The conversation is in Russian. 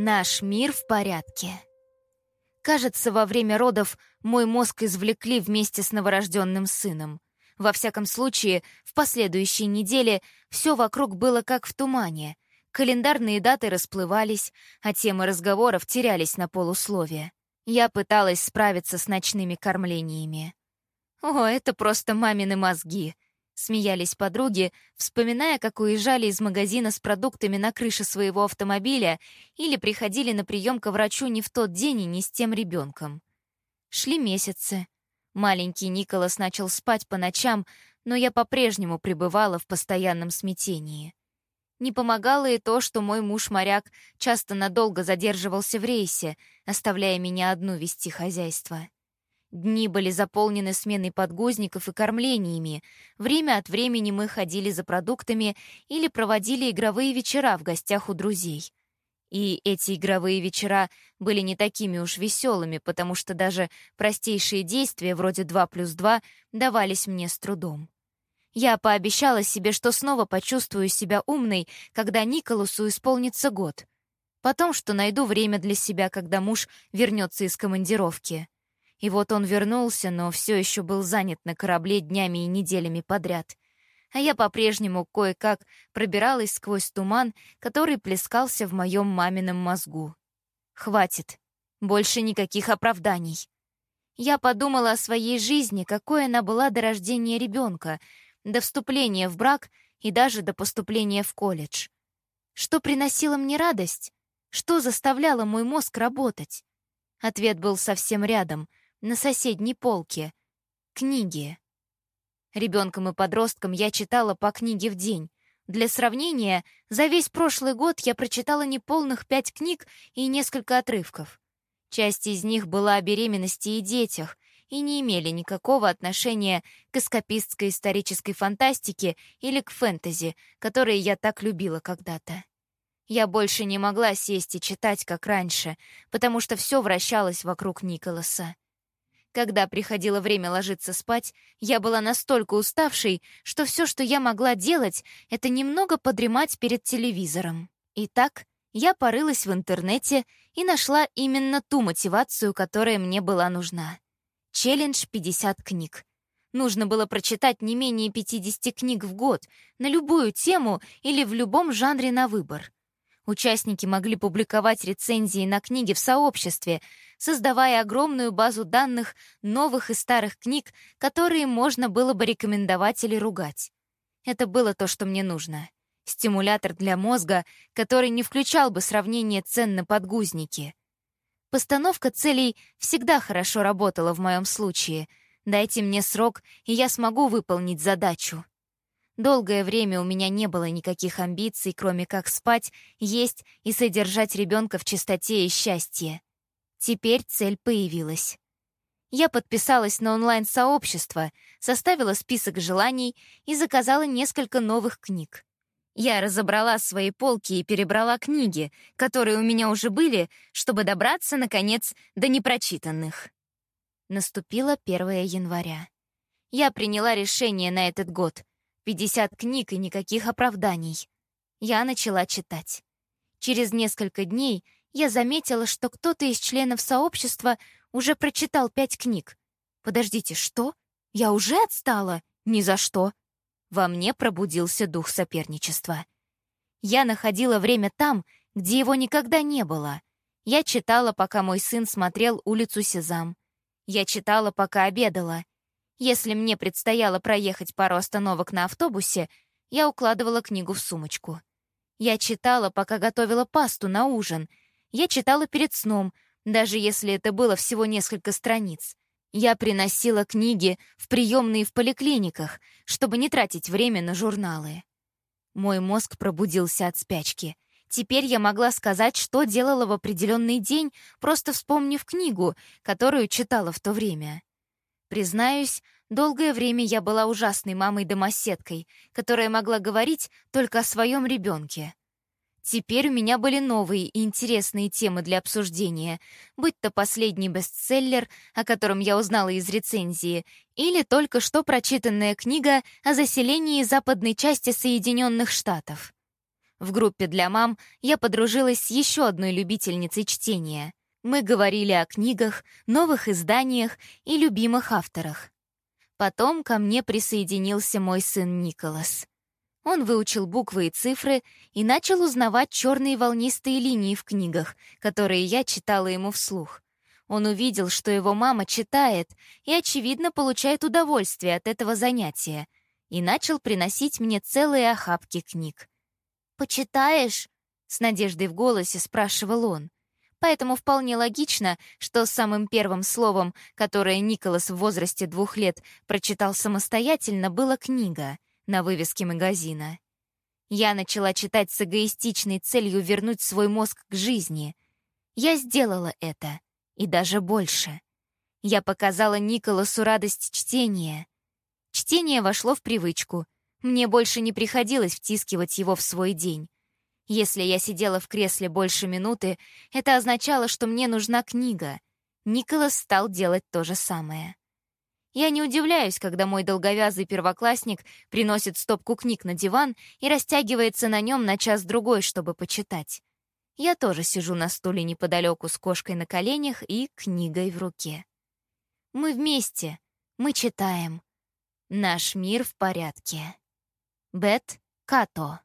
Наш мир в порядке. Кажется, во время родов мой мозг извлекли вместе с новорожденным сыном. Во всяком случае, в последующей неделе все вокруг было как в тумане. Календарные даты расплывались, а темы разговоров терялись на полусловие. Я пыталась справиться с ночными кормлениями. «О, это просто мамины мозги», — смеялись подруги, вспоминая, как уезжали из магазина с продуктами на крыше своего автомобиля или приходили на прием к врачу не в тот день и не с тем ребенком. Шли месяцы. Маленький Николас начал спать по ночам, но я по-прежнему пребывала в постоянном смятении. Не помогало и то, что мой муж-моряк часто надолго задерживался в рейсе, оставляя меня одну вести хозяйство. Дни были заполнены сменой подгузников и кормлениями. Время от времени мы ходили за продуктами или проводили игровые вечера в гостях у друзей. И эти игровые вечера были не такими уж веселыми, потому что даже простейшие действия вроде 2 плюс 2 давались мне с трудом. Я пообещала себе, что снова почувствую себя умной, когда Николасу исполнится год. Потом, что найду время для себя, когда муж вернется из командировки. И вот он вернулся, но все еще был занят на корабле днями и неделями подряд. А я по-прежнему кое-как пробиралась сквозь туман, который плескался в моем мамином мозгу. Хватит. Больше никаких оправданий. Я подумала о своей жизни, какой она была до рождения ребенка, до вступления в брак и даже до поступления в колледж. Что приносило мне радость? Что заставляло мой мозг работать? Ответ был совсем рядом, на соседней полке. Книги. Ребенком и подростком я читала по книге в день. Для сравнения, за весь прошлый год я прочитала неполных пять книг и несколько отрывков. Часть из них была о беременности и детях и не имели никакого отношения к эскапистской исторической фантастике или к фэнтези, которые я так любила когда-то. Я больше не могла сесть и читать, как раньше, потому что все вращалось вокруг Николаса. Когда приходило время ложиться спать, я была настолько уставшей, что все, что я могла делать, это немного подремать перед телевизором. Итак, я порылась в интернете и нашла именно ту мотивацию, которая мне была нужна. Челлендж 50 книг. Нужно было прочитать не менее 50 книг в год на любую тему или в любом жанре на выбор. Участники могли публиковать рецензии на книги в сообществе, создавая огромную базу данных новых и старых книг, которые можно было бы рекомендовать или ругать. Это было то, что мне нужно. Стимулятор для мозга, который не включал бы сравнение цен на подгузники. Постановка целей всегда хорошо работала в моем случае. Дайте мне срок, и я смогу выполнить задачу. Долгое время у меня не было никаких амбиций, кроме как спать, есть и содержать ребенка в чистоте и счастье. Теперь цель появилась. Я подписалась на онлайн-сообщество, составила список желаний и заказала несколько новых книг. Я разобрала свои полки и перебрала книги, которые у меня уже были, чтобы добраться, наконец, до непрочитанных. Наступило 1 января. Я приняла решение на этот год — 50 книг и никаких оправданий. Я начала читать. Через несколько дней я заметила, что кто-то из членов сообщества уже прочитал пять книг. Подождите, что? Я уже отстала? Ни за что. Во мне пробудился дух соперничества. Я находила время там, где его никогда не было. Я читала, пока мой сын смотрел улицу Сезам. Я читала, пока обедала. Если мне предстояло проехать пару остановок на автобусе, я укладывала книгу в сумочку. Я читала, пока готовила пасту на ужин. Я читала перед сном, даже если это было всего несколько страниц. Я приносила книги в приемные в поликлиниках, чтобы не тратить время на журналы. Мой мозг пробудился от спячки. Теперь я могла сказать, что делала в определенный день, просто вспомнив книгу, которую читала в то время. Признаюсь, долгое время я была ужасной мамой-домоседкой, которая могла говорить только о своем ребенке. Теперь у меня были новые и интересные темы для обсуждения, будь то последний бестселлер, о котором я узнала из рецензии, или только что прочитанная книга о заселении западной части Соединенных Штатов. В группе для мам я подружилась с еще одной любительницей чтения. Мы говорили о книгах, новых изданиях и любимых авторах. Потом ко мне присоединился мой сын Николас. Он выучил буквы и цифры и начал узнавать черные волнистые линии в книгах, которые я читала ему вслух. Он увидел, что его мама читает и, очевидно, получает удовольствие от этого занятия, и начал приносить мне целые охапки книг. «Почитаешь?» — с надеждой в голосе спрашивал он. Поэтому вполне логично, что самым первым словом, которое Николас в возрасте двух лет прочитал самостоятельно, была книга на вывеске магазина. Я начала читать с эгоистичной целью вернуть свой мозг к жизни. Я сделала это, и даже больше. Я показала Николасу радость чтения. Чтение вошло в привычку — мне больше не приходилось втискивать его в свой день. Если я сидела в кресле больше минуты, это означало, что мне нужна книга. Николас стал делать то же самое. Я не удивляюсь, когда мой долговязый первоклассник приносит стопку книг на диван и растягивается на нем на час-другой, чтобы почитать. Я тоже сижу на стуле неподалеку с кошкой на коленях и книгой в руке. Мы вместе, мы читаем. Наш мир в порядке. Бет Като